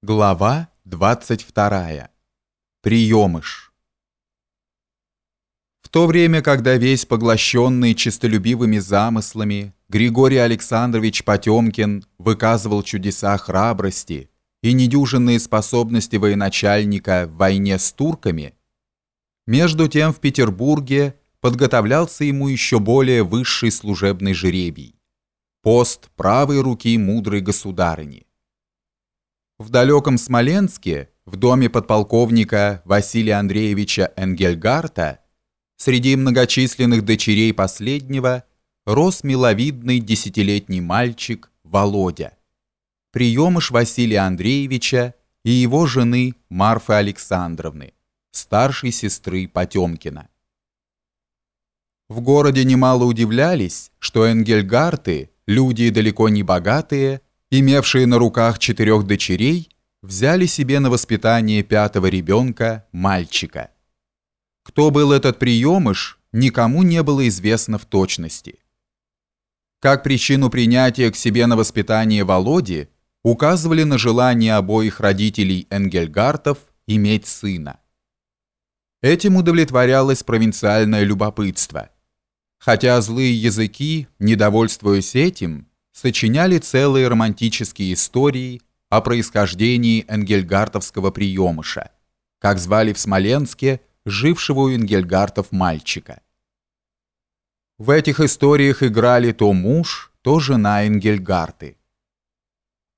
Глава 22. Приемыш. В то время, когда весь поглощенный честолюбивыми замыслами Григорий Александрович Потемкин выказывал чудеса храбрости и недюжинные способности военачальника в войне с турками, между тем в Петербурге подготовлялся ему еще более высший служебный жребий – пост правой руки мудрой государыни. В далеком Смоленске, в доме подполковника Василия Андреевича Энгельгарта, среди многочисленных дочерей последнего, рос миловидный десятилетний мальчик Володя, приемыш Василия Андреевича и его жены Марфы Александровны, старшей сестры Потемкина. В городе немало удивлялись, что Энгельгарты, люди далеко не богатые, имевшие на руках четырех дочерей, взяли себе на воспитание пятого ребенка, мальчика. Кто был этот приемыш, никому не было известно в точности. Как причину принятия к себе на воспитание Володи указывали на желание обоих родителей Энгельгартов иметь сына. Этим удовлетворялось провинциальное любопытство. Хотя злые языки, недовольствуясь этим, сочиняли целые романтические истории о происхождении энгельгартовского приемыша, как звали в Смоленске жившего у энгельгартов мальчика. В этих историях играли то муж, то жена Энгельгарты.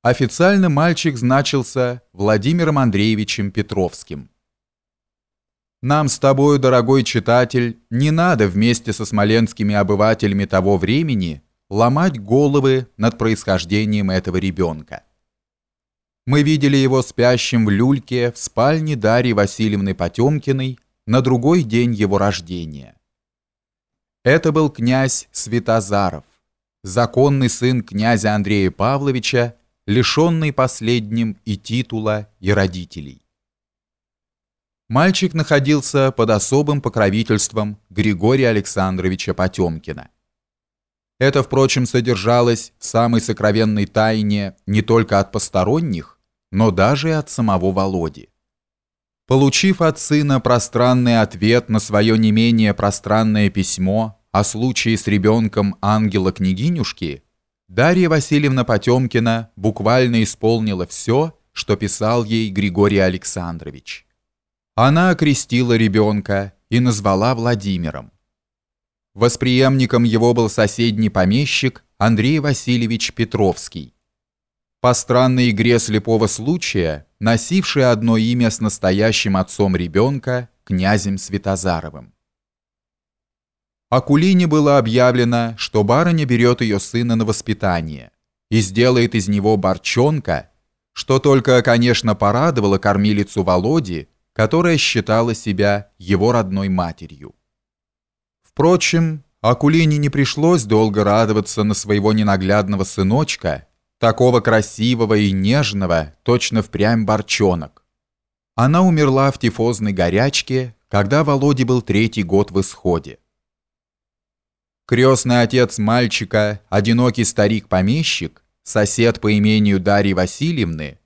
Официально мальчик значился Владимиром Андреевичем Петровским. Нам с тобою, дорогой читатель, не надо вместе со смоленскими обывателями того времени ломать головы над происхождением этого ребенка. Мы видели его спящим в люльке в спальне Дарьи Васильевны Потемкиной на другой день его рождения. Это был князь Святозаров, законный сын князя Андрея Павловича, лишенный последним и титула, и родителей. Мальчик находился под особым покровительством Григория Александровича Потемкина. Это, впрочем, содержалось в самой сокровенной тайне не только от посторонних, но даже и от самого Володи. Получив от сына пространный ответ на свое не менее пространное письмо о случае с ребенком ангела-княгинюшки, Дарья Васильевна Потемкина буквально исполнила все, что писал ей Григорий Александрович. Она окрестила ребенка и назвала Владимиром. Восприемником его был соседний помещик Андрей Васильевич Петровский. По странной игре слепого случая, носивший одно имя с настоящим отцом ребенка, князем Святозаровым. Акулине было объявлено, что барыня берет ее сына на воспитание и сделает из него борчонка, что только, конечно, порадовало кормилицу Володи, которая считала себя его родной матерью. Впрочем, Акулине не пришлось долго радоваться на своего ненаглядного сыночка, такого красивого и нежного, точно впрямь борчонок. Она умерла в тифозной горячке, когда Володе был третий год в исходе. Крестный отец мальчика, одинокий старик-помещик, сосед по имению Дарьи Васильевны,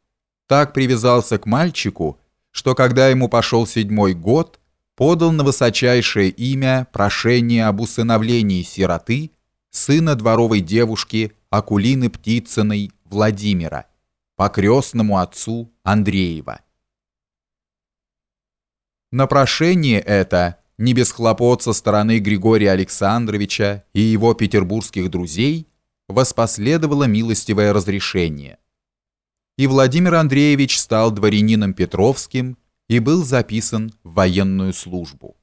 так привязался к мальчику, что когда ему пошел седьмой год – подал на высочайшее имя прошение об усыновлении сироты, сына дворовой девушки Акулины Птицыной Владимира, по крестному отцу Андреева. На прошение это, не без хлопот со стороны Григория Александровича и его петербургских друзей, воспоследовало милостивое разрешение. И Владимир Андреевич стал дворянином Петровским и был записан в военную службу.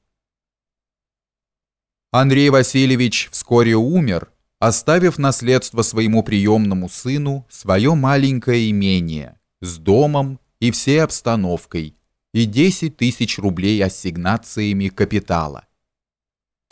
Андрей Васильевич вскоре умер, оставив наследство своему приемному сыну свое маленькое имение с домом и всей обстановкой и 10 тысяч рублей ассигнациями капитала.